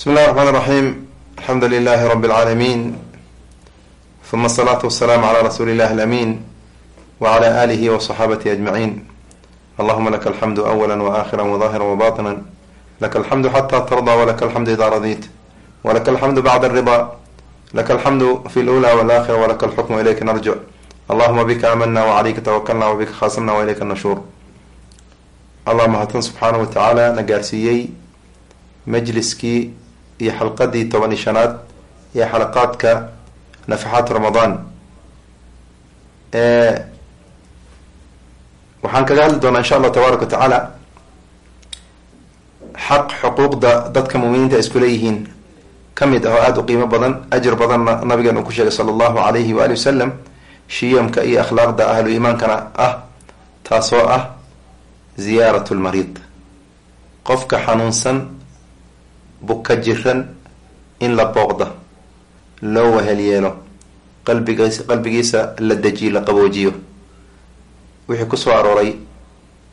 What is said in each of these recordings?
bismi illahi raxmaan raxiim alxamdu lilahi rabi lcaalamiin uma asalaatu wasalaamu calaa rasuuli illahi alamin wacala alihi wasaxaabatihi ajmaciin allahuma laka alxamdu awala waaakhiran wadaahiran wabaatinan laka alxamdu xataa tardaa walaka alxamdu idaa radiit walaka alxamdu bacda alridaa laka alxamdu fi lula walaakhira walaka alxukmu ilayka narjic allahuma bika aamana wacalayka tawakalna wabika khaasamna wailayka nashuur allah mahadsan subxaanah watacaala na gaarsiiyey majliskii iyo xalqadii toban iyo shanaad ee xalaqaadka nafaxaat ramadaan. Waxaan kaga hadli doonaa insha allah tabaaraka wa tacaala xaq xuquuqda dadka muminiinta ay isku leeyihiin. Ka mid ah oo aada u qiimo badan ajir badanna nabigan uu ku sheegay sala allahu alayhi waali wasalam shiyamka iyo akhlaaqda ahlu iimaankana ah taasoo ah ziyaarat lmariid qofka xanuunsan buka jiran in la booqda loo wahel yeelo qalbigiis qalbigiisa la dejiyo la qaboojiyo. Wixii ku soo arooray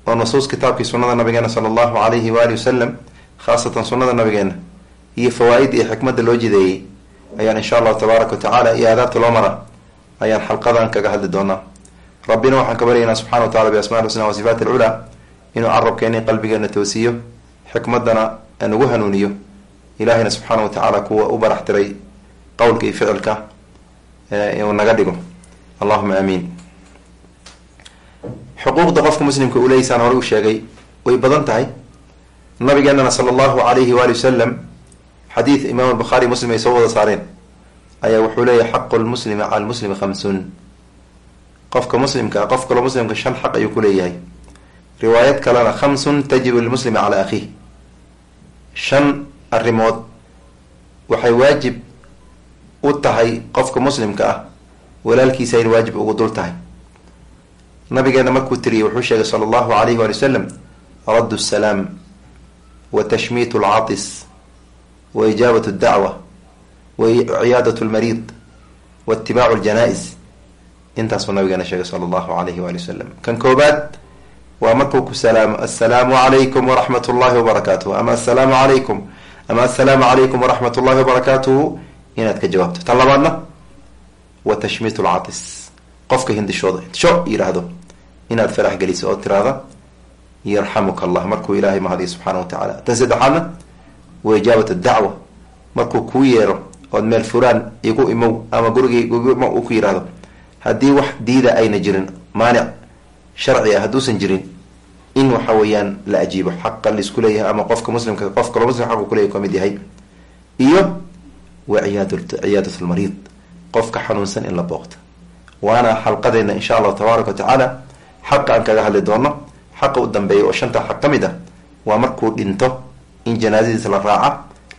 oo nusuus kitaabkii sunnada nabigeena sala allahu alayhi waali wasalam khaasatan sunnada nabigeena iyo fawaa-id iyo xikmadda loo jideeyey. Ayaan insha allahu tabaaraka wa tacaala iyo aadaabta loo mara ayaan xalqadan kaga hadli doonaa. Rabbina waxaan ka baryaynaa subxana wa tacala biasmaa lxusna wa sifaati alculaa inuu carabkeeni qalbigeena toosiyo xikmaddana nagu hanuuniyo ilaahayna subxaana wa tacaala kuwa u barax tiray qowlka iyo ficilka uu naga dhigo. Allahuma aamiin xuquuqda qofka muslimka uu leeysaan hore u sheegay way badan tahay. Nabigeenana sala allahu alayhi waali wasalam xadiid imaam albukhaari muslim ay soo wada saareen ayaa wuxuu leeyahay xaqu lmuslimi cala lmuslimi khamsun. Qofka muslimka qof kaloo muslimka shan xaq ayuu ku leeyahay. Riwaayad kalena khamsun tajibu lilmuslimi calaa akhiih shan arrimood waxay waajib u tahay qofka muslimka ah. Walaalkiisa in waajib ugu dul tahay. Nabigeena markuu tiriyey wuxuu sheegay sala allahu alayhi waali wasalam raddu salaam wa tashmiit lcaatis wa ijaabat dacwa wa ciyaadat lmariid wa itibaacu ljanaa-is intaasuu nabigeena sheegay sala allahu alayhi waali wasalam kan koobaad waa markuu ku salaamo assalaamu calaykum waraxmat ullahi wabarakaatuhu ama assalaamu calaykum ama assalaamu calaykum waraxmat ullahi wabarakaatuhu inaad ka jawaabto. Tan labaadna wa tashmiit lcaatis qofka hindishooda hindisho yidhaahdo inaad farax geliso oo tiraada yarxamuka allah markuu ilaahay mahadiyo subxaana wa tacaala tan saddexaadna wa ijaabat dacwa. Markuu kuu yeero ood meel furaan igu imow ama gurigii imo uu ku yidhaahdo haddii wax diida ayna jirin maanic sharci ah hadduusan jirin in waxa weeyaan la ajiibo xaqa la isku leeyahay ama qofka muslimka qof kaloo muslim xaqu kuleyahy ka mid yahay. Iyo wa ciyaad ciyaadat lmariid qofka xanuunsan in la booqto waana xalqadeena insha allahu tabaaraka wa tacaala xaqa aan kaga hadli doono xaqa u dambeeya oo shanta xaq ka mid ah waa markuu dhinto in janaasadiisa la raaca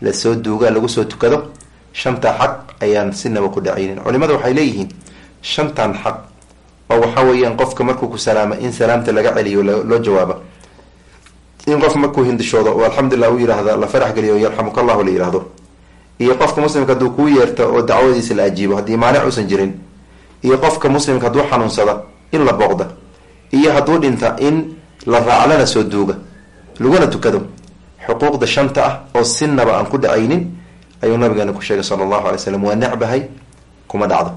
la soo duuga lagu soo tukado shanta xaq ayaan sinaba ku dhacaynin culimada waxay leeyihiin shantan xaq oo waxa weeyaan qofka markuu ku salaama in salaamta laga celiyo loo jawaabo. In qof markuu hindishoodo oo alxamdulilah u yihahda la farax geliyo yarxamuka la yihahdo iyo qofka muslimka hadduu kuu yeerto oo dacwadiisa la ajiibo haddii maanic uusan jirin. Iyo qofka muslimka hadduu xanuunsada in la booqda iyo hadduu dhinta in la raaclana soo duuga laguna tukado. Xuquuqda shanta ah oo sinaba aan ku dhacaynin ayuu nabigeena ku sheegay sala allahu alay slam waa necbahay kuma dhacdo.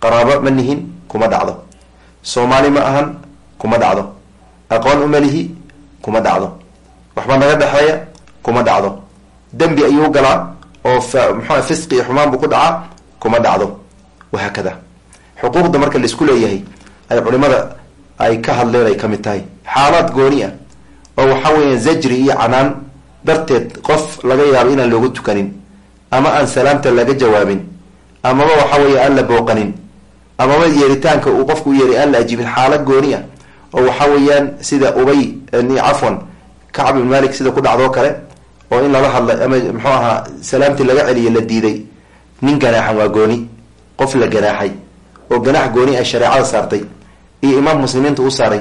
Qaraabo ma nihin kuma dhacdo. Soomaali ma ahan kuma dhacdo. Aqoon umalihi kuma dhacdo. Waxba naga dhexeeya kuma dhacdo. Dembi ayuu galaa oo mxua fisqi iyo xumaan buu ku dhacaa kuma dhacdo. Wahaakada xuquuqda marka la isku leeyahay ay culimada ay ka hadleen ay ka mid tahay. Xaalaad gooni ah oo waxa weeya zajri iyo canaan darteed qof laga yaabo inaan loogu tukanin ama aan salaamta laga jawaabin amaba waxa weeye aan la booqanin amaba yeeritaanka uu qofku yeeray aan la ajiibin xaalad gooni ah oo waxa weeyaan sida ubay cafwan kacb ibn malik sida ku dhacdoo kale oo in lala hadlay ama muxuu ahaa salaamtii laga celiyo la diiday. Nin ganaaxan waa gooni qof la ganaaxay oo ganaax gooni ay shareecada saartay iyo imaam muslimiinta u saaray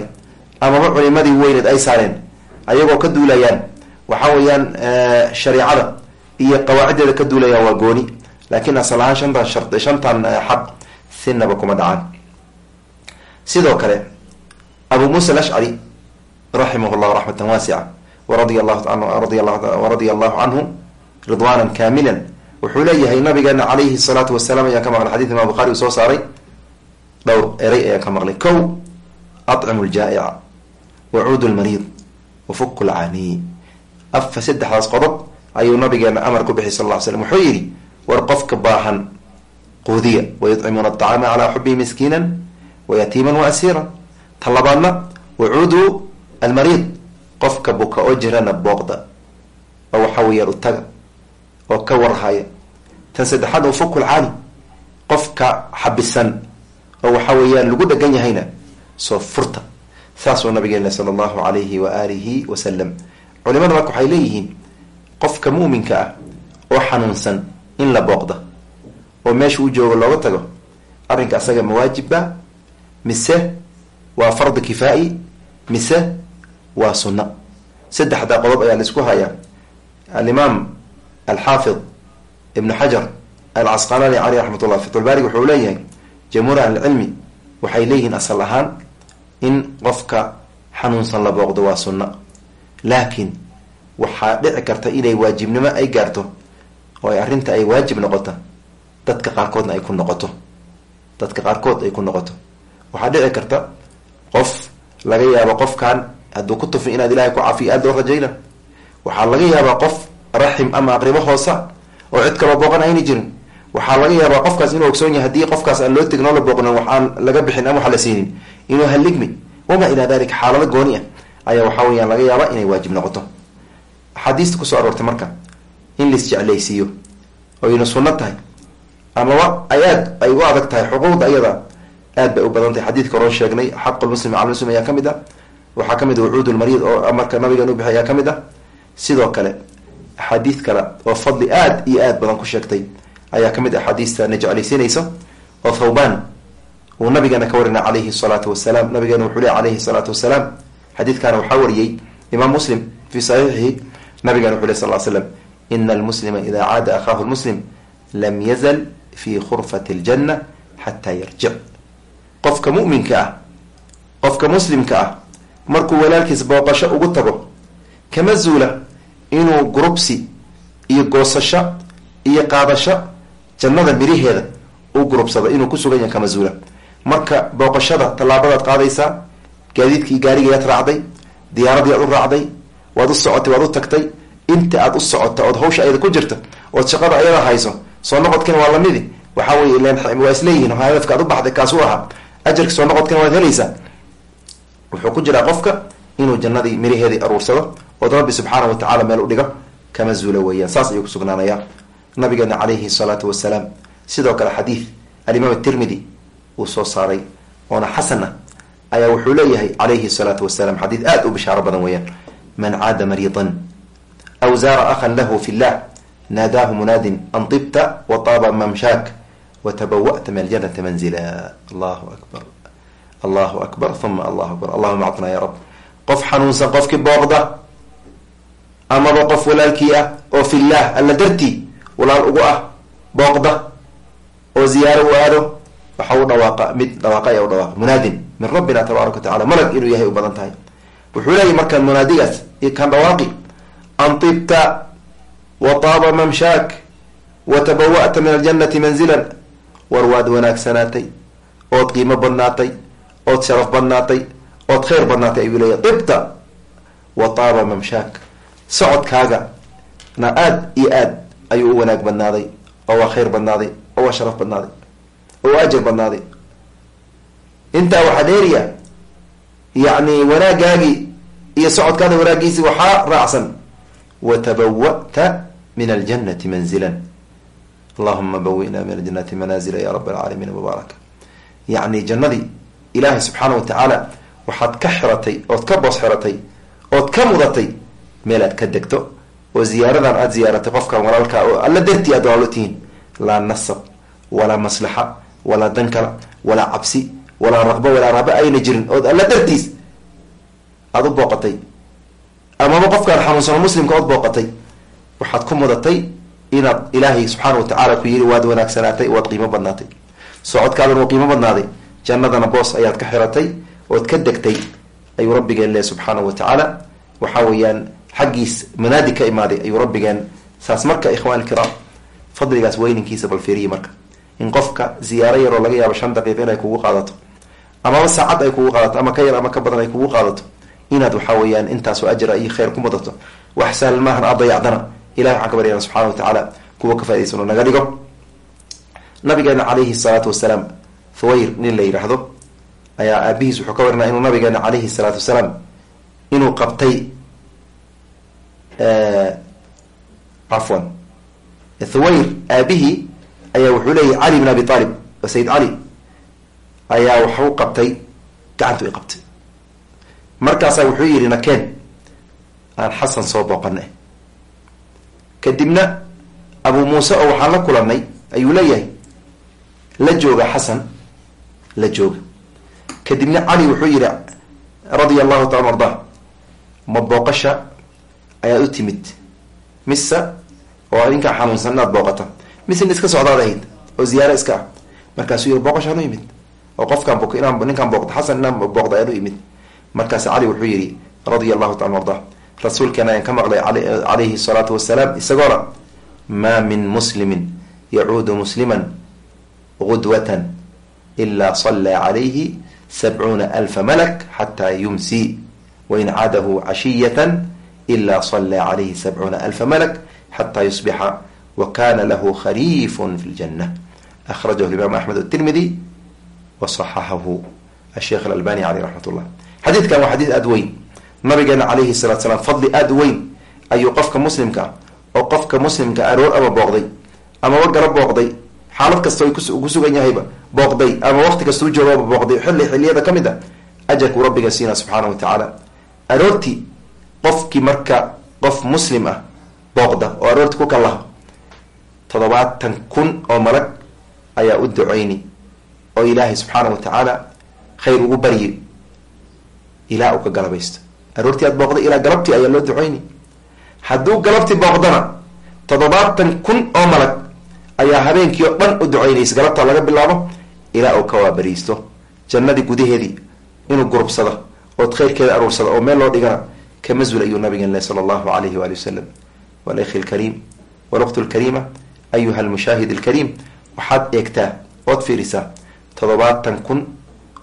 amaba culimadii weyneed ay saareen ayagoo ka duulayaan waxa weeyaan shareecada iyo qawaaciddeeda ka duulayaan waa gooni. Laakiin asal ahaan shantan shar shantan xaq sinaba kuma dhacaan. Sidoo kale abu muusa alashcari raximah llahu raxmatan waasica waradia allahu canhu ridwaanan kaamilan wuxuu leeyahay nabigeena calayhi salaatu wasalaam ayaan ka maqlay xadid imam bukhari uu soo saaray. Dhowr eray ayaan ka maqlay. Kow acimu ljaa'ica wacuudu lmariid wafuku lcaanii afa saddexdaas qodob ayuu nabigeena amar ku bixi sal lla ly slam wuxuu yidhi war qofka baahan quudiya wayudcimuuna aطacaama calaa xubihi miskiinan wayatiiman waasiiran ta labaadna wacuudu almariid qofka buka oo jirana booqda oo waxa weeyaan utaga oo ka warhaya tan saddexaad wafuku lcaani qofka xabisan oo waxa weeyaan lagu dhegan yahayna soo furta saasuu nabigeena sala allahu alayhi wa alihi wasalam culimada marka waxay leeyihiin qofka mu'minka ah oo xanuunsan in la booqda oo meesha u joogo looga tago arrinka asaga mawaajibba mise waa fardi kifaa'i? Mise waa sunna? Saddexdaa qodob ayaa la isku hayaa. Alimaam alxaafid ibnu xajar alcasqalaani caleyh raxmat ullah fitulbarig wuxuu leeyahay jamhuur ahlicilmi waxay leeyihiin asal ahaan in qofka xanuunsan la booqdo waa sunna. Laakiin waxaa dhici karta inay waajibnimo ay gaarto oo arrinta ay waajib noqoto dadka qaarkoodna ay ku noqoto. Dadka qaarkood ay ku noqoto. Waxaa dhici karta qof laga yaabo qofkan hadduu ku tufin inaad ilahay ku caafiyo aada loo rajayna. Waxaa laga yaabaa qof raxim ama aqribo hoosa oo cid kaloo booqan ayna jirin. Waxaa laga yaabaa qofkaas inuu ogsoon yahay haddii qofkaas aan loo tegin la booqnin waxaan laga bixin ama wax la siinin. Inuu haligmi wamaa ilaa dalika xaalado gooni ah ayaa waxaa weyaan laga yaabaa inay waajib noqoto. Axaadiista ku soo aroortay marka in laisjeclaysiiyo oyna sunno tahay amaba ay aad ay u adag tahay xuquuqda ayada aad bay u badan tahay xadiidka horon sheegnay xaqulmuslim cala muslim ayaa ka mid ah. Waxaa ka mid ah wucuud lmariid oo marka nabigan u bixi ayaa ka mid ah. Sidoo kale axaadiid kale oo fadli aad iyo aad badan ku sheegtay ayaa ka mid axaadiista na jeclaysiinayso oo thawban uu nabigeena ka warina calayhi salaatu wasalaam nabigeena wuxuu ley alayhi salaatu wasalaam xadiidkaana waxaa wariyey imaam muslim fi saxiixihi nabigena wuxu ley sal slam ina almuslima ida caada akhaahu lmuslim lam yazal fi khurfati ljanna xataa yarjic qofka muminka ah qofka muslimka ah markuu walaalkiis booqasho ugu tago kama zuula inuu gurubsi iyo goosasho iyo qaadasho jannada miraheeda u gurubsado inuu kusugan yahay kama zuula. Marka booqashada tallaabadaad qaadaysaa gaadiidkii gaarigayaad raacday diyaaradii aad u raacday waad u socotay waad u tagtay inta aad u socota ood hawsha ayada ku jirta ood shaqada ayada hayso soo noqodkina waa lamidi. Waxaa weye ilan waa isleeyihiin hadafka aad u baxday kaasuu ahaa ajarka soo noqodkina waad helaysaa wuxuu ku jiraa qofka inuu jannadii miraheedii aruursado ood rabbi subxaana wa tacala meel u dhigo kama zuula weeyaan. Saas ayuu kusugnaanayaa nabigeena calayhi salaatu wasalaam sidoo kale xadiid alimaam atirmidi uu soo saaray oona xasan ah ayaa wuxuu leeyahay calayhi salaatu wasalaam xadiid aada u bishaaro badan weeyaan. Man caada mariidan aw zaara akhan lahu fi llah naadaahu munaadin an tibta wa taaba mamshaak watabawa'ta min aljanati manzila allahu akbar allahu akbar uma allahu akbar allahuma actina ya rab qof xanuunsan qofkii booqda amaba qof walaalkii ah oo fillaah alla dartii walaal ugu ah booqda oo ziyaaro u aado waxa u dhawaaqa mid dhawaaqa ayaa u dhawaaqa munaadin min rabbina tabaaraka wa tacala malag inuu yahay u badan tahay wuxuu leeyahy markaan munaadigaas kan dhawaaqi an tibta wa taaba mamshaak wa tabawa'ta min aljannati manzilan war waad wanaagsanaatay ood qiimo badnaatay ood sharaf badnaatay ood khayr badnaatay ayuu leeyahy tibta wa taaba mamshaak socodkaaga na aad iyo aad ayuu u wanaag badnaaday oo waa khayr badnaaday oo waa sharaf badnaaday oo waa ajar badnaaday intaa waxaa dheeriya yacni wanaagaagii iyo socodkaada wanaagiisi waxaa raacsan watabawa'ta min aljannati manzilan allahuma bawina min aljanati manaazila ya rab alcaalamiin mubaaraka yacni jannadii ilaahay subxaana wa tacaala waxaad ka xiratay ood ka boos xiratay ood ka mudatay meel aad ka degto oo ziyaaradan aada ziyaaratay qofkan walaalkaa oo alla dartii aad walaalo tihiin laa nasab walaa maslaxa walaa dankala walaa cabsi walaa raqbo walaa raaba ayna jirin ood alla dartiis aada u booqatay amaba qofkaan xanuunsano muslimka ood booqatay waxaad ku mudatay inaad ilaahay subxaana wa tacaala ku yiri waad wanaagsanaatay waad qiimo badnaatay. Socodkaadan waa qiimo badnaaday. Jannadana boos ayaad ka xiratay ood ka degtay ayuu rabbigeen leey subxaana wa tacaala weeyaan xaggiis manaadi ka imaaday ayuu rabbigeen. Saas marka ikhwaan ilkiraam fadligaas weyninkiisa bal fiiriyi marka. In qofka ziyaaro yaroo laga yaabo shan daqiiqa inay kugu qaadato amaba saacad ay kugu qaadato ama ka yar ama ka badan ay kugu qaadato inaad waxaa weeyaan intaasoo ajra iyo khayr ku mudato. Wax sahlan maahan aad dayacdana ilahi waxaan ka baryana subxana wa tacaala kuwa ka faaidaysano naga dhigo? Nabigeena calayhi salaatu wasalaam thuwayr nin la yidhaahdo ayaa aabihiis wuxuu ka warinaa inuu nabigeena calayhi salaatu wasalaam inuu qabtay cafwan thuwayr aabihii ayaa wuxuu leeyahy cali bin abi aalib sayid cali ayaa waxu qabtay gacantu i qabtay. Markaasaa wuxuu yidhi nakeen aan xasan soo booqana kadibna abu muuse oo waxaan la kulanay ayuu leeyahay la jooga xasan la jooga. Kadibna cali wuxuu yihi radia allahu taala arda ma booqasha ayaad u timid. Mise oo ninkaa xanuunsan inaad booqata mise iska socdaad ahayd oo ziyaaro iska ah. Markaasuu yihi booqashaan u imid. Oo qofkaan ninkaan booqda xasan inaan booqda ayaan u imid. Markaas cali wuxuu yihi radia allahu taala arda rasuulkeena ayaan ka maqlay calayhi salaatu wasalaam isagoona maa min muslimin yacuudu musliman gudwatan ilaa sallaa calayhi sabcuuna alfa malak xataa yumsi wain caadahu cashiyatan ilaa sallaa calayhi sabcuuna alfa malak xataa yusbixa wa kana lahu khariifun fi ljanna akhrajahu imaam axmed atirmidi wa saxaxahu asheikh alalbani caleyh raxmat ullah xadiidkan waa xadiid aada weyn nabigeena calayhi salatu salaam fadli aada weyn ayuu qofka muslimka oo qofka muslimka aroor ama booqday amaba gala booqday xaalad kasta ku sugan yahayba booqday ama waqti kastuu joogaba booqday xilli xilliyada ka mid a ajarkuu rabbiga siina subxaana wa tacaala. Aroortii qofkii marka qof muslim ah booqda oo aroortii ku kalaho toddobaatan kun oo malag ayaa u duceyni oo ilaahay subxaana wa tacaala khayr ugu baryi ilaa uu ka galabaysto aroortii aad booqday ilaa galabtii ayaa loo duceyni hadduu galabtii booqdana toddobaatan kun oo malag ayaa habeenkii oo dhan u duceynaysa galabtaa laga bilaabo ilaa uu ka waabariisto. Jannadii gudaheedii inuu gurubsado ood khayrkeeda aruursado oo meel loo dhigana ka masul ayuu nabigan leh sala allahu alayhi waali wasalam walakhi lkariim waluqtu lkariima ayuha almushaahid alkariim. Waxaad eegtaa ood fiirisaa toddobaatan kun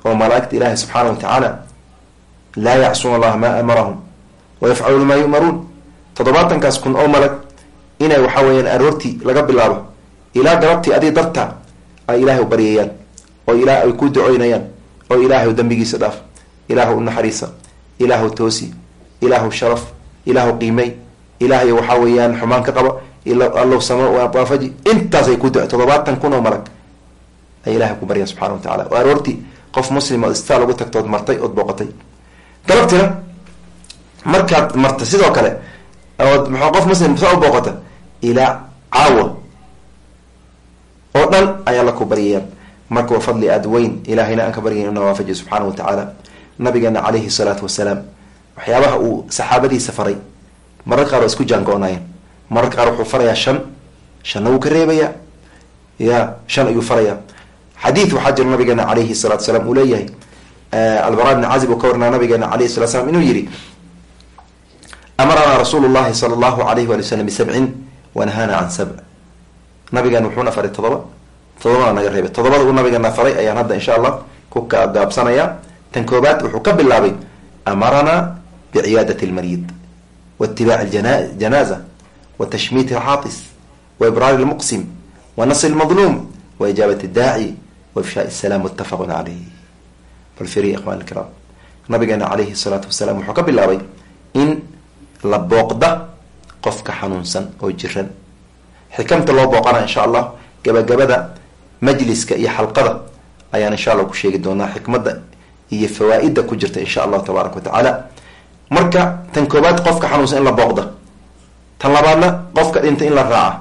oo malaa'igta ilaahi subxaana wa tacaala laa yacsuuna allaha maa amarahum wayafcaluuna maa yu'maruun. Toddobaatankaas kun oo malag inay waxaa weeyaan aroortii laga bilaabo ilaa galabtii adii darta ay ilaahay baryayaan oo ilaah ay ku ducoynayaan oo ilaahay dambigiisa dhaaf ilaahu naxariisa ilaahu toosi ilaahu sharaf ilaahu qiimey ilaahay waxaa weeyaan xumaan ka qaba allow samo waafaji intaasay ku du toddobaatan kun oo malag ay ilahay ku baryaan subxana wa tacala oo aroortii qof muslim ood istaa lagu tagto ood martay ood booqatay galabtina markaad marta sidoo kale ood m qof muslim u booqata ilaa caawa oo dhan ayaa la ku baryayaan marka waa fadli aada weyn ilaahayna aan ka baryayn ina waafajiy subxaana wa tacaala. Nabigeena calayhi salaatu wasalaam waxyaabaha uu saxaabadiisa faray mararka qaar waa isku jaango-naayeen. Mararka qaar wuxuu farayaa shan shanna wuu ka reebayaa ya shan ayuu farayaa. Xadiid waxaa jira nabigeena calayhi salatu salaam uu leeyahay albara bni cazib uu ka warinaa nabigeena alayhi salatu slam inuu yihi amaranaa rasuulu llahi sala allahu alayhi wali wasalam bisabcin wanahana can sabc nabigeena wuxuuna faray todoba todobana naga reebay. Todobada uu nabigeena faray ayaan hadda insha allah ku gaabsanayaa. Tan koobaad wuxuu ka bilaabay amaranaa biciyaadati lmariid waitibaaci janaaza wa tashmiiti alxaatis wa ibraari lmuqsim wa nasri lmadluum wa ijaabati daaci wa ifshaai salaam muttafaqun caleyh bal firi ikhwan ilkiraam nabigeena calayhi salaatu wasalaam wuxuu ka bilaabay in la booqda qofka xanuunsan oo jiran xikamta loo booqana insha allah gabagabada majliska iyo xalqada ayaan insha allah ku sheegi doonaa xikmadda iyo fawaa-ida ku jirta insha allahu tabaaraka wa tacaala marka tan koobaad qofka xanuunsan in la booqda tan labaadna qofka dhinta in la raaca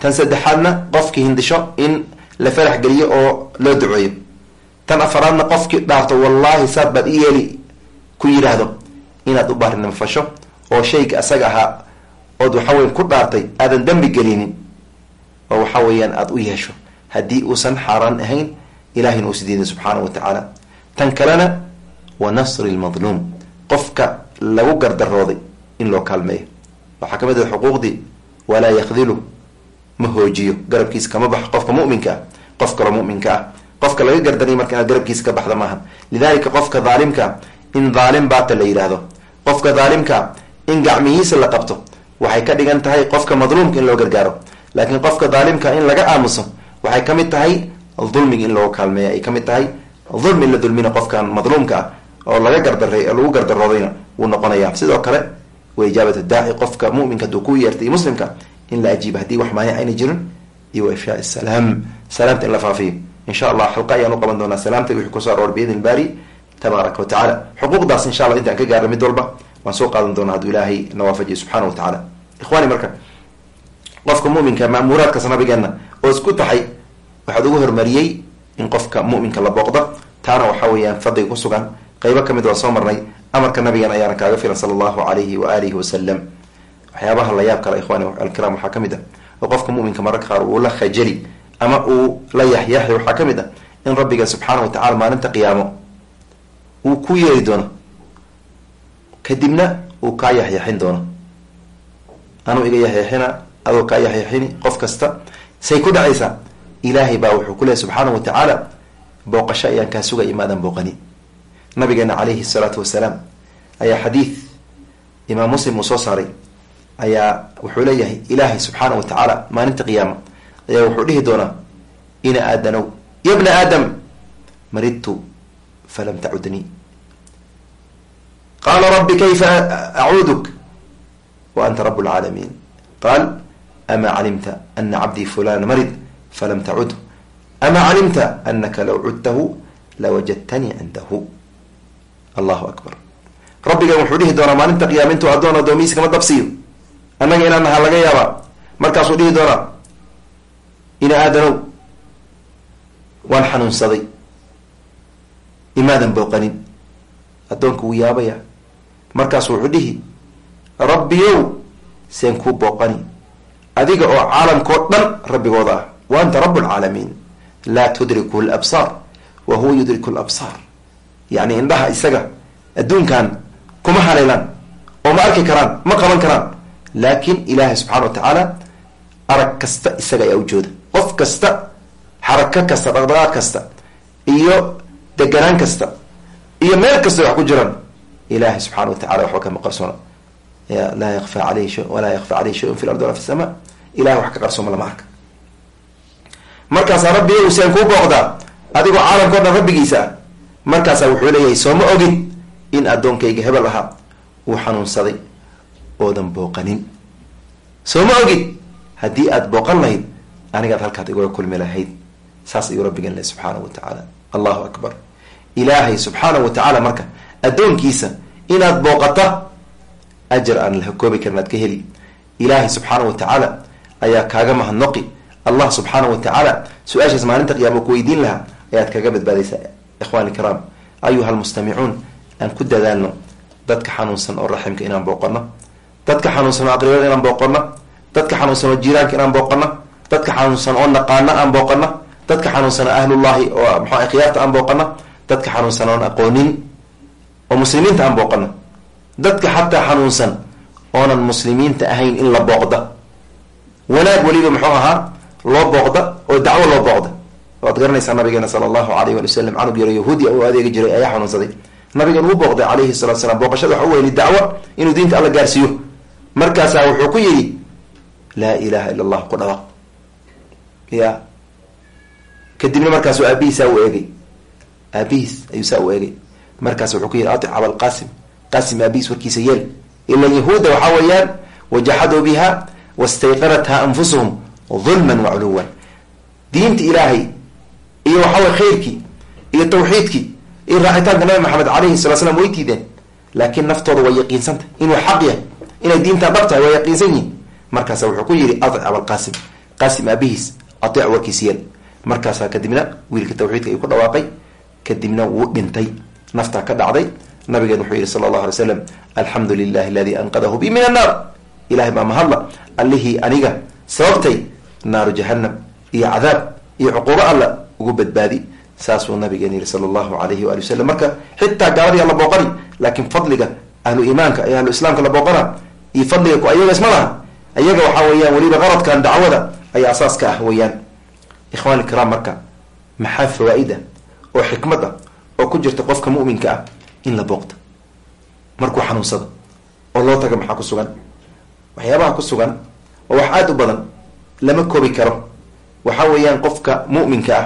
tan saddexaadna qofki hindisho in la farax geliyo oo loo duceeyo tan afaraadna qofkii dhaarto wallaahi saad baad i yeeli ku yidhaahdo inaad u baarinimafasho oo shayga asaga ahaa ood waxa weyan ku dhaartay aadan dembi gelinin oo waxa weeyaan aada u yeesho. Haddii uusan xaaraan ahayn ilahina uusi diiday subxaana wa tacaala. Tan kalena wa nasri lmadluum qofka lagu gardarooday in loo kaalmeeyo. Waxaa ka mid ah xuquuqdii walaa yakdilu ma hoojiyo. Garabkiisa kama baxo qofka muminka ah qof kaloo muminka ah qofka laga gardanaya marka inaad garabkiisa ka baxda maaha lidalika qofka daalimkaa in daalim baata la yidhaahdo qofka daalimkaa in gacmihiisa la qabto. Waxay ka dhigan tahay qofka madluumka in loo gargaaro. Laakiin qofka daalimka in laga aamuso waxay ka mid tahay dulmiga in looga kaalmeeya ay ka tahay dulmi in la dulmina qofkan madluumka ah oo laga gardaray lagu gardaroodayna wuu noqonaya sidoo kale wa ijaabatu daaci qofka muminka haduu ku yeertay muslimka in la ajiiba haddii wax maanic ayna jirin iyo wa ifshaa salaam salaamta in la faafiyo insha allah xalqa ayaan qaban doonaa. Salaamta wixii ku soo aroor biidn ilbaari tabaaraka wa tacala xuquuqdaas insha allah intaan ka gaarna mid walba waan soo qaadan doonaa hadduu ilaahay na waafajiyo subxana wa tacaala. Ikhwani marka qofka muminka ma'muuraadkaas nabigeena oo isku taxay waxaad ugu hormariyey in qofka muminka la booqda taana waxaa weeyaan fadliga ku sugan. Qeybo ka mid waa soo marnay amarka nabigeena ayaana kaaga filan sala allahu alayhi wa alihi wasalam waxyaabaha la ikhwani alkiraam waxaa ka mid ah oo qofka muminka mararka qaar uu la khajali ama uu la yaxyaxay. Waxaa ka mid ah in rabbiga subxaana wa tacala maalinta qiyaamo uu ku yeeri doono kadibna uu kaa yaxyaxin doono. Anuu iga yaxyaxina adoo kaa yaxyaxini qof kasta. Say ku dhacaysaa ilaahay baa wuxuu ku leehay subxaana wa tacaala booqasho ayaan kaa sugay imaadan booqani. Nabigeena calayhi salaatu wasalaam ayaa xadiid imaam muslim uu soo saaray. Ayaa wuxuu leeyahay ilaahay subxaana wa tacaala maalinta qiyaama ayaa wuxuu dhihi doonaa ina aadanow ya bna aadam maridtu falam tacudnii qaala rabbi kayfa acuuduk wa anta rab lcaalamiin qaal ama calimta ana cabdii fulana marid falam tacudhu ama calimta anaka law cudtahu lawajadtanii cindahu allahu akbar. Rabbigan wuxuu dhihi doonaa maalinta qiyaama intuu addoon addoomihiisa kama dabsiiyo. Annaga inaan nahaa laga yaabaa. Markaasuu dhihi doonaa ina aadanow waan xanuunsaday. Imaadan booqanin. Addoonka wuu yaabaya. Markaasu wuxuu dhihi rabbiyow seen kuu booqani. Adiga oo caalamkao dhan rabbigooda ah wa anta rabu lcaalamiin laa tudriku labsaar wa huwa yudriku labsaar yacni indhaha isaga adduunkan kuma haleelaan oo ma arki karaan ma qaban karaan. Laakiin ilaahay subxana wa tacaala arag kasta isaga ayaa ujooda kasta xarako kasta dhaqdhaqaaq kasta iyo deganaan kasta iyo meel kasta wax ku jiraan ilaahay subxana wa tacala waxba kama qarsoona laa yakfa aleyhi shay walaa yakfa aleyhi shayun fi lardi walaa fi sama ilahay wax ka qarsooma lama arka. Markaasaa rabbiga seen kuu booqdaa adigoo caalamkao dhan rabbigiisa markaasaa wuxuu leeyahay soo ma ogin in addoonkayga hebel ahaa uu xanuunsaday oodan booqanin. Soo ma ogid haddii aada booqan lahayd anigaad halkaad igula kulmi lahayd saas ayuu rabbigan leh subxaanahu wa tacaala. Allahu akbar. Ilaahay subxaanahu wa tacaala marka addoonkiisa inaad booqata ajar aan la koobi karin aad ka heli. Ilaahay subxaanahu wa tacaala ayaa kaaga mahadnoqi. Allah subxaanahu wa tacaala su'aashaas maalinta qiyaama ku weydiin lahaa ayaad kaga badbaadaysaa. Ikhwani kiraam ayuha almustamicuun aan ku dadaalno dadka xanuunsan oo raximka inaan booqano dadka xanuunsan oo aqribada inaan booqano dadka xanuunsan oo jiiraanka inaan booqano dadka xanuunsan oo naqaano aan booqano dadka xanuunsan oo ahlullahi oo mxua khiyaarta aan booqano dadka xanuunsan oon aqoonin oo muslimiinta aan booqano. Dadka xataa xanuunsan oonan muslimiinta ahayn in la booqda wanaag weliba muxuu ahaa loo booqda oo dacwo loo booqda waad garanaysaa nabigeena sala allahu alayh wali wasalam canug yaro yahuudi u adeegi jiray ayaa xanuunsaday. Nabigan uu booqday calayhi salatu slam booqashada waxa u weyli dacwo inuu diinta alla gaarsiiyo. Markaasaa wuxuu ku yidhi laa ilaha ila allah ku dhawaq ya. Kadibna markaasuu aabihiisaa u eegay. Aabihiis ayuu saa u eegay. Markaas wuxuu ku yidhi atic abalqasim qasim. Aabihiis warkiisa yeel. Ilan yahuudda waxaa weeyaan wajaxaduu biha wastayqanatha anfusuhum dulman wa culuwan. Diinta ilaahay iyo waxawey khayrkii iyo tawxiidkii iyo raacitaanka nabi maxamed alayhi sala slam way diideen laakiin naftooda way yaqiinsantah inuu xaq yahay. Inay diintaa dhab tahay way yaqiinsan yihiin markaasa wuxuu ku yidhi atic abalqasim qasim aabihiis atic warkiis markaasaa kadibna wiilka tawxiidka ayuu ku dhawaaqay kadibna wuu dhintay. Naftaa ka dhacday. Nabigeen wuxuu yihi sala allahu alay slam alxamdu lilahi aladii anqadahu bi min annaar ilahay baa mahadla allihii aniga sababtay naaru jahanam iyo cadaab iyo cuquubo alla ugu badbaadi. Saasuu nabigeen yihi sala allahu alayhi waali wasalam marka xitaa gaaladii la booqani laakiin fadliga ahlu iimaanka iyo ahlu islaamka la booqana iyo fadliga ku ayaga isma laha iyaga waxaa weeyaan weliba qaradkan dacwada ayaa asaas ka ah weeyaan. Ikhwani kiraam marka maxaa fawaa-id ah oo xikmad ah oo ku jirta qofka mu'minka ah in la booqto markuu xanuunsado oo loo taga maxaa ku sugan? Waxyaabaha ku sugan oo wax aada u badan lama koobi karo. Waxaa weeyaan qofka mu'minka ah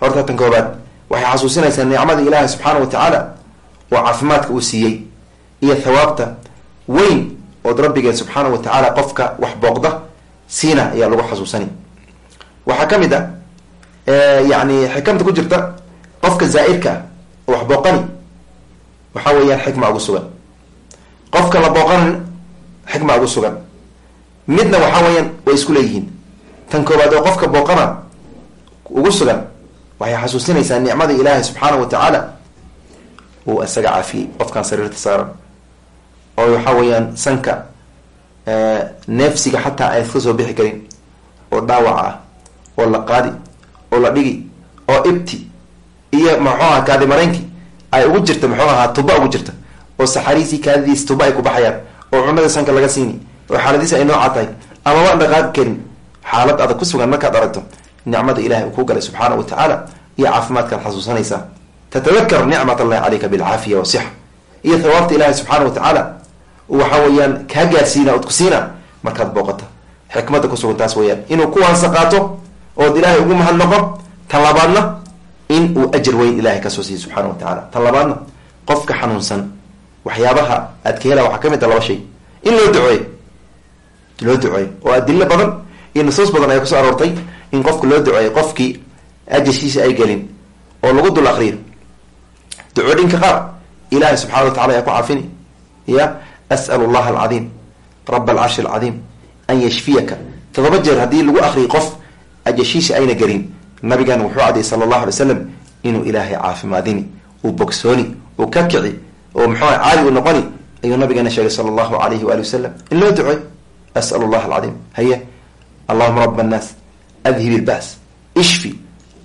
horta tan koobaad waxay xasuusinaysaa nicmada ilaahi subxaana wa tacaala oo caafimaadka uu siiyey iyo thawaabta weyn ood rabbigeen subxaana wa tacaala qofka wax booqda siina ayaa lagu xasuusanay waxaa ka mid ah yani xikamta ku jirta qofka zaa'irka ah wax booqani waxaa weeyaan xikma ugu sugan. Qofka la booqanin xikma ugu sugan. Midna waxaa weeyaan way isku leeyihiin. Tan koobaad oo qofka booqana ugu sugan waxay xasuusinaysaa nicmada ilaahi subxaana wa tacaala uu isaga caafiyey qofkan sariirta saaran. Oo waxaa weeyaan sanka neefsiga xataa ay ka soo bixi karin oo dhaawac ah oo la qaadi oo la dhigi oo ibti iyo muxuu aha kaadimareenki ay ugu jirta muxuu ahaa tuba ugu jirta oo saxariisii kaadidiis tuba ay ku baxayaan oo cunada sanka laga siini oo xaaladiisi ay noocaa tahay amaba dhaqaaqi karin xaalad adag ku sugan markaad aragto nicmada ilahay uu ku galay subxaana wa tacaala iyo caafimaadkaad xasuusanaysaa tatadakar nicmat allahi caleyka bilcaafiya wasixa iyo thawaabta ilahi subxaana wa tacaala waxa weeyaan kaa gaarsiina ood ku siina markaad booqato. Xikmada kusugan taas weeyaan inuu kuwaansa qaato ood ilaahay ugu mahad noqo tan labaadna in uu ajar weyn ilahay ka soo siiyo subxaana wa tacaala. Tan labaadna qofka xanuunsan waxyaabaha aad ka hela waxaa ka mid a laba shay. In loo duceeyo loo duceeyo oo adilo badan iyo nusuus badan ayaa ku soo aroortay in qofka loo duceeyo qofkii ajashiisa ay gelin oo lagu dul akriyo ducoodhinka qaar ilahay subxana wa tacala ayaa ku caafini ya as'al allaha alcadiim raba alcarshi alcadiim an yashfiyaka todoba jeer haddii lagu akriyo qof ajashiisa ayna gelin nabigan wuxuu cadiyay sala allahu alay slam inuu ilaahay caafimaadini uu bogsooni uu ka kici oo muxuua caadi u noqoni ayuu nabigeena sheegay sala allahu alayhi waali wasalam in loo ducoy as'al allah alcadiim haye allahuma raba annaas adhib ilba's ishfi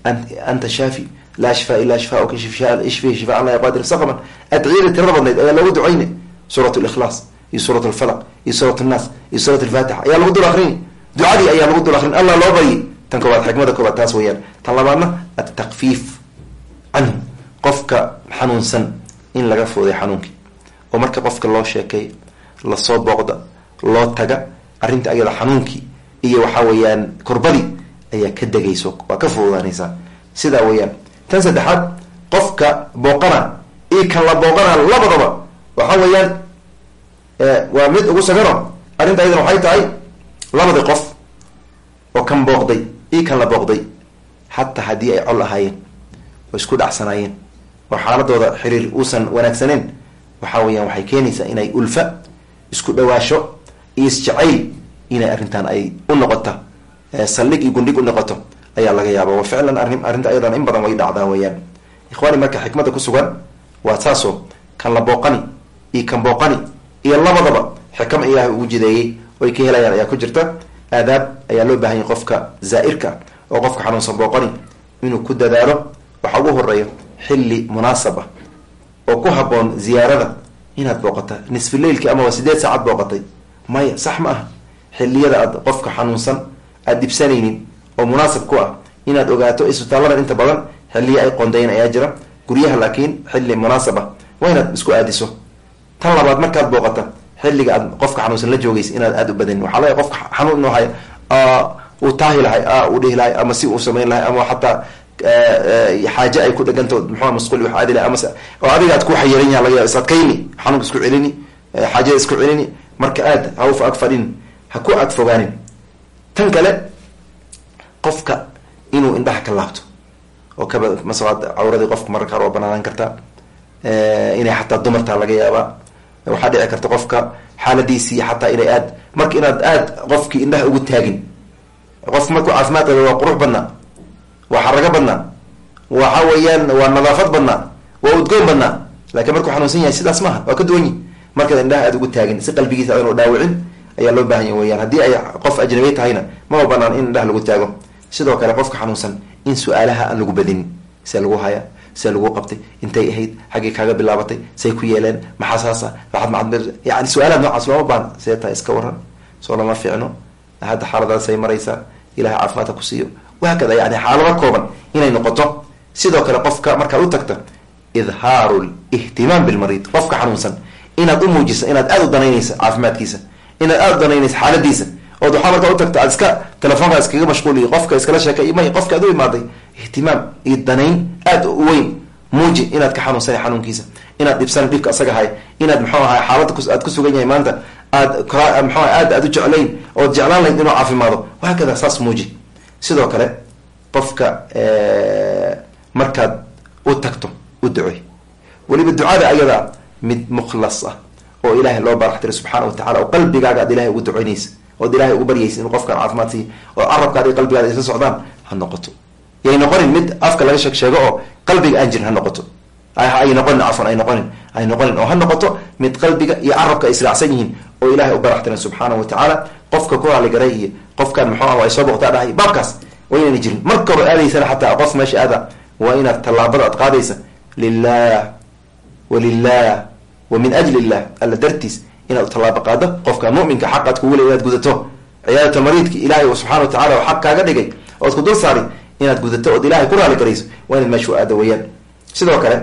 anta shaafi laa shifaa ila shifauka ishfi shifaan laa yaqadir saqman adciyada badnayd ayaa loogu ducayne suurat likhlaas iyo suurat lfalaq iyo suurat nnaas iyo suurat lfaatixa ayaa lagu dul akrini ducadii ayaa lagu dul akrin allah loo baryi tan koobaad xikmada koobaad taas weeyaan. Tan labaadna attakfiif canhu qofka xanuunsan in laga fooday xanuunkii oo marka qofka loo sheekay la soo booqda loo taga arrinta ayada xanuunkii iyo waxaa weeyaan kurbadii ayaa ka degayso waa ka fududaanaysaa sidaa weeyaan. Tan saddexaad qofka booqana iyo kan la booqana labadaba waxaa weeyaan waa mid ugu sagano arrinta ayadan waxay tahay labadii qof oo kan booqday iyo kan la booqday. Xataa haddii ay col ahaayeen oo isku dhacsanaayeen oo xaaladooda xiriir uusan wanaagsaneen waxaa weeyaan waxay keenaysaa inay ulfa isku dhawaasho iyo isjacayl inay arrintan ay u noqoto. Saldhig iyo gundhig u noqoto ayaa laga yaaba wa ficlan arrin arrinta ayadan in badan way dhacdaa weeyaan. Ikhwaani marka xikmada ku sugan waa saasoo kan la booqani iyo kan booqani iyo labadaba xikam ilaahay ugu jideeyey oy ka helayaan ayaa ku jirta. Aadaab ayaa loo baahan qofka zaa'irka oo qofka xanuunsan booqani inuu ku dadaalo. Waxa ugu horreeya xilli munaasab ah oo ku haboon ziyaarada inaad booqata nisfi leilki ama waa sideed saacad booqatay. Maya sax ma aha. Xiliyada aad qofka xanuunsan aad dhibsanaynin oo munaasab ku ah inaad ogaato isbitaaladan inta badan xiliya ay qondayen ayaa jira. Guryaha laakiin xilli munaasab ah waa inaad isku aadiso tan labaad markaad booqata xilliga aad qofka xanuunsan la joogaysa inaad aada u badanin waxaa laga qofka xanuun hayo uu taahi lahay uu dhihi lahay ama si uu samayn lahay ama xataa xaaje ay ku dheganta muxua masquul wax aadi lahay oo adiga ku xayiran yaha laga yaaba isadkayni xanuunka isku celini xaajada isku celini marka aad haufa ag fadhin ha ku ag fogaanin. Tan kale qofka inuu indhaha ka laabto oo kaba masalaad cawradii qofka mararka qaar waa banaanaan kartaa inay xataa dumartaa laga yaabaa waxaa dhici karta qofka xaaladiisii xataa inay aad marka inaad aad qofkii indhaha ugu taagin qof markuu caafimaad qaba waa qurux badnaa waa xarago badnaa waxa weeyaan waa nadaafad badnaa waa udgoon badnaa laakiin markuu xanuunsan yahay sidaas maaha waa ka duwanyi markaad indhaha aad ugu taagin si qalbigiisa adan dhaawicin ayaa loo baahan ya weyaan haddii ay qof ajnabiya tahayna maba banaan in indhaha lagu taago. Sidoo kale qofka xanuunsan in su'aalaha aan lagu badinin see lagu haya see lagu qabtay intay ahayd xaggii kaaga bilaabatay say ku yeeleen maxaa saasa waxaad maad yani su'aalaha noocaas looma baana see tahay iska waran. Soo lama fiicno hadda xaaladaasay maraysaa ilahay caafimaadka ku siiyo. Wahaakada yani xaalado kooban inay noqoto. Sidoo kale qofka markaad u tagta idhaaru lihtimaam bilmariid qofka xanuunsan inaad u muujisa inaad aada u danaynaysa caafimaadkiisa inaad aada u danaynaysa xaaladiisa ood waxaa markaa utagta aad iska telefoonkaa iskaga mashquuliyo qofka iskala sheekay may qofka aad u imaaday ihtimaam iyo danayn aada u weyn muuji inaad ka xanuunsana xanuunkiisa inaad dhibsana dhibka asaga hay inaad muxuu ahay xaalada aad ku sugan yahay maanta aad mxu aad aad u jeclayn ood jeclaan lahayd inuu caafimaado wahaakada saas muuji. Sidoo kale qofka markaad u tagto u ducoy weliba ducada ayada mid mukhlas ah oo ilaahay loo barax tira subxaana wa tacala oo qalbigaaga aad ilahay ugu ducoynaysa ood ilahay ugu baryaysa inuu qofkaan caafimaad siiya oo carabkaada iyo qalbigaada isla socdaan ha noqoto. Yay noqonin mid afka laga sheeg sheego oo qalbiga aan jirin ha noqoto. Ay noqonin cafan ay noqonin ay noqonin oo ha noqoto mid qalbiga iyo carabka ay israacsan yihiin oo ilahay u barax tiran subxaana wa tacaala. Qofka ku haligaray iyo qofkaan muxuu ah ay soo boqtaa dhahay baabkaas waa inayna jirin. Marka hore aadaysana xataa qof meesha aada waa inaad tallaabada aad qaadaysa. Lilah walilah wa min ajli illah alla dartiis inaad u tallaabo qaado qofka muminka xaq aad kugu le inaad gudato. Ciyaadat almariidki ilahay subxana wa tacala xaq kaaga dhigay ood ku dul saari inaad gudato ood ilahay ku raali garayso waa inaad meesha u aada weyaan sidoo kale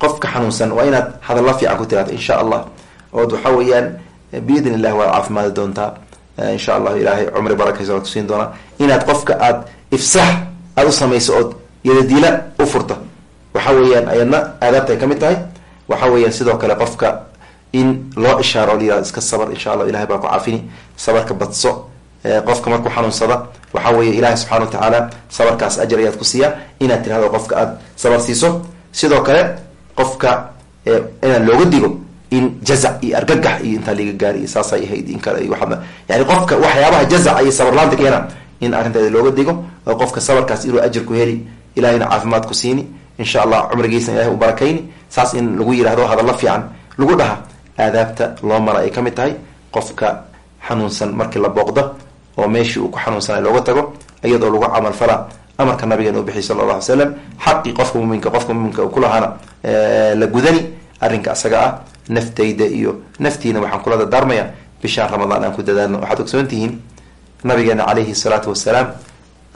qofka xanuunsan waa inaad hadalla fiican ku tiraado insha allah. Ood waxa weeyaan biidn illah waad caafimaadi doontaa. Insha allahu ilahay cumri barakaysa waad kusiin doonaa inaad qofka aad ifsax aada u samayso ood yadadiila u furta waxa weeyaan ayadna aadaabta ay ka mid tahay. Waxa weeyaan sidoo kale qofka in loo ishaaro layihahdo iska sabar insha allah ilahay baa ku caafini. Sabarka badso qofka markuu xanuunsada waxa weeye ilahay subxana wa tacaala sabarkaas ajar ayaad ku siiyaa inaad tirahdo qofka aad sabar siiso. Sidoo kale qofka inaad looga digo in jazac iyo argagax iyo intaa liga gaari iyo saasay ahayd in kale iyo waaa yani qofka waxyaabaha jazaca iyo sabarlaanta keena in arrinteeda looga digo oo qofka sabarkaas inuu ajir ku heli. Ilahayna caafimaad ku siini. Insha allah cumrigiisana ilahay u barakayni. Saas in lagu yihahdo hadalla fiican lagu dhaha aadaabta loo mara ay ka mid tahay qofka xanuunsan markii la booqdo oo meeshii uu ku xanuunsanay looga tago iyadoo lagu camal falaa amarka nabigeena u bixiy sala alla alay xaqii qofka muminka qofka muminka kulahaana la gudani arrinka asaga ah naftayda iyo naftiina waxaan kula dardaarmaya bishaan ramadaan aan ku dadaalno waxaad ogsoon tihiin nabigeena calayhi salaatu wasalaam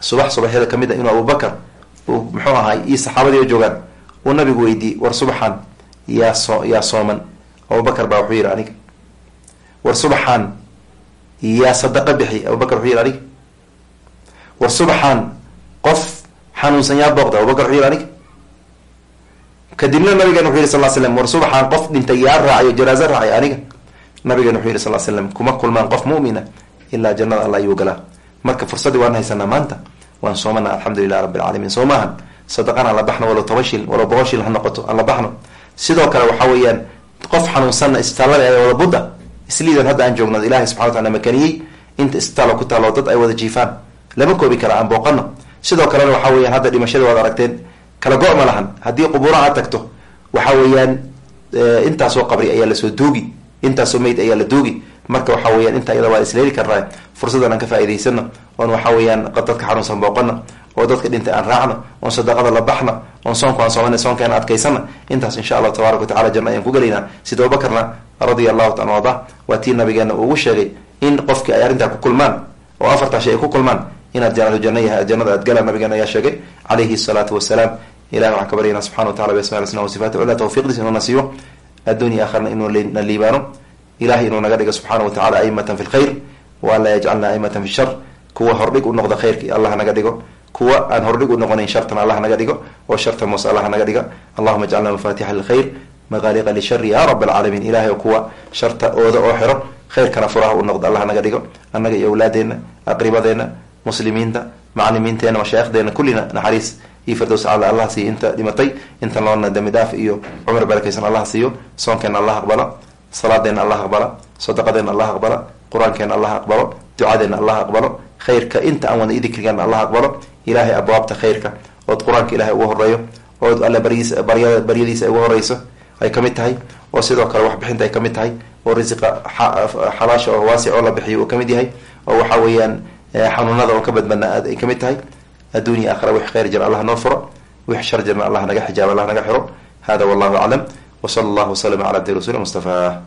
subax subaxyada ka mid a inuu abubakar uu muxuu ahaay iyo saxaabadii joogaan uu nabigu weydiiyey war subaxaan yaa soo yaa sooman abubakar baa wuxuu yidhi aniga war subaxaan yaa sadaqa bixi abubakar wuxuu yidhi aniga war subaxaan qof xanuunsan yaa booqda abubakar wuxuu yidhi aniga kadibna nabigeena wuxu yidhi sal slam war subaxaan qof dhintay yaa raacayo janaaso raacay aniga nabigeena wuxuu yidhi sal slam kuma kulmaan qof mu'mina ilaa jannada alla ayuu galaa marka fursaddii waan haysanaa maanta waan soomana alxamdulilah rabbi alcaalamiin soo maahan sadaqan aan la baxno walow toban shil walow boqol shil ha noqoto aan baxno. Sidoo kale waxa weeyaan qof xanuunsanna isbitaallada ay wada budda isliidan hadda aan joogno ilahay subxana wataala makaniyey inta isbitaalo ku taalo dad ay wada jiifaan lama koobi kara aan booqano sidoo kalena waxa weyaan hadda dhimashada waad aragteen kala go- ma lahan. Haddii qubuuraha aad tagto waxa weeyaan intaasoo qabri ayaa la soo duugi intaasoo meyd ayaa la duugi. Marka waxa weyaan inta iyada waa isleeli karnaa fursadan aan ka faa'idaysano oon waxa weeyaan dadka xanuunsan booqana oo dadka dhintay aan raacno oon sadaqada la baxna oon soonku aan soomana soonkeena adkaysana intaas insha allahu tabaaraka wa tacala ayaan ku gelaynaa sida abubakarna radia allahu taala arda waa tii nabigeena ugu sheegay in qofkii ay arrintaa ku kulmaan oo afartaa shay ay ku kulmaan inaad janadu janna yahay jannada aad galaan nabigeena ayaa sheegay calayhi salaatu wasalaam ilahi waxaan ka baryayna subxana wa tacala biasma lsna wa sifaati cula tawfiqdiis inuu na siiyo aakharna inuu na liibaano. Ilahay inuu naga dhigo subxaana wa tacala aimatan fi lkhayr wa an laa yajcalna aimatan fi shar kuwa hordhig u noqda khayrka allah naga dhigo kuwa aan hordhig u noqonayn shartan allah naga dhigo oo shartan moos allah naga dhiga allahuma jcalna mafaatixa lkhayr magaaliqa lishari ya rab alcaalamiin ilahay kuwa sharta ooda oo xiro khayrkana furaha u noqda allah naga dhigo. Annaga iyo awlaadeenna aqribadeena muslimiinta macalimiinteena mashaaikhdeenna kullina naxariis iyo firdows cala allah siiyo inta dhimatay. Inta loona dambi iyo cumar barakaysan allah siiyo. Soonkeena allah aqbala salaadeena allah aqbala sadaqadeena allah aqbala qur'aankeena allah aqbalo ducadeena allah aqbalo khayrka. Inta aan wada dikrigeena allah aqbalo ilahay abwaabta khayrka. Ood qur'aanka ilahay ugu horeeyo ood alle baryadiisa ugu horeyso ay ka mid tahay. Oo sidoo kale waxbixinta ay ka mid tahay. Oo risiqa xalaasha oo waasic oo la bixiyo uu ka mid yahay. Oo waxa weeyaan xanuunada oon ka badbadna ay ka mid tahay. Adduunya aakhira wix khayr jira allah noo furo. Wix shar jirna allah naga xijaabo allah naga xiro. Hada wallahu aclam. Wsala allahu waslama cala abdi rasuli mustafa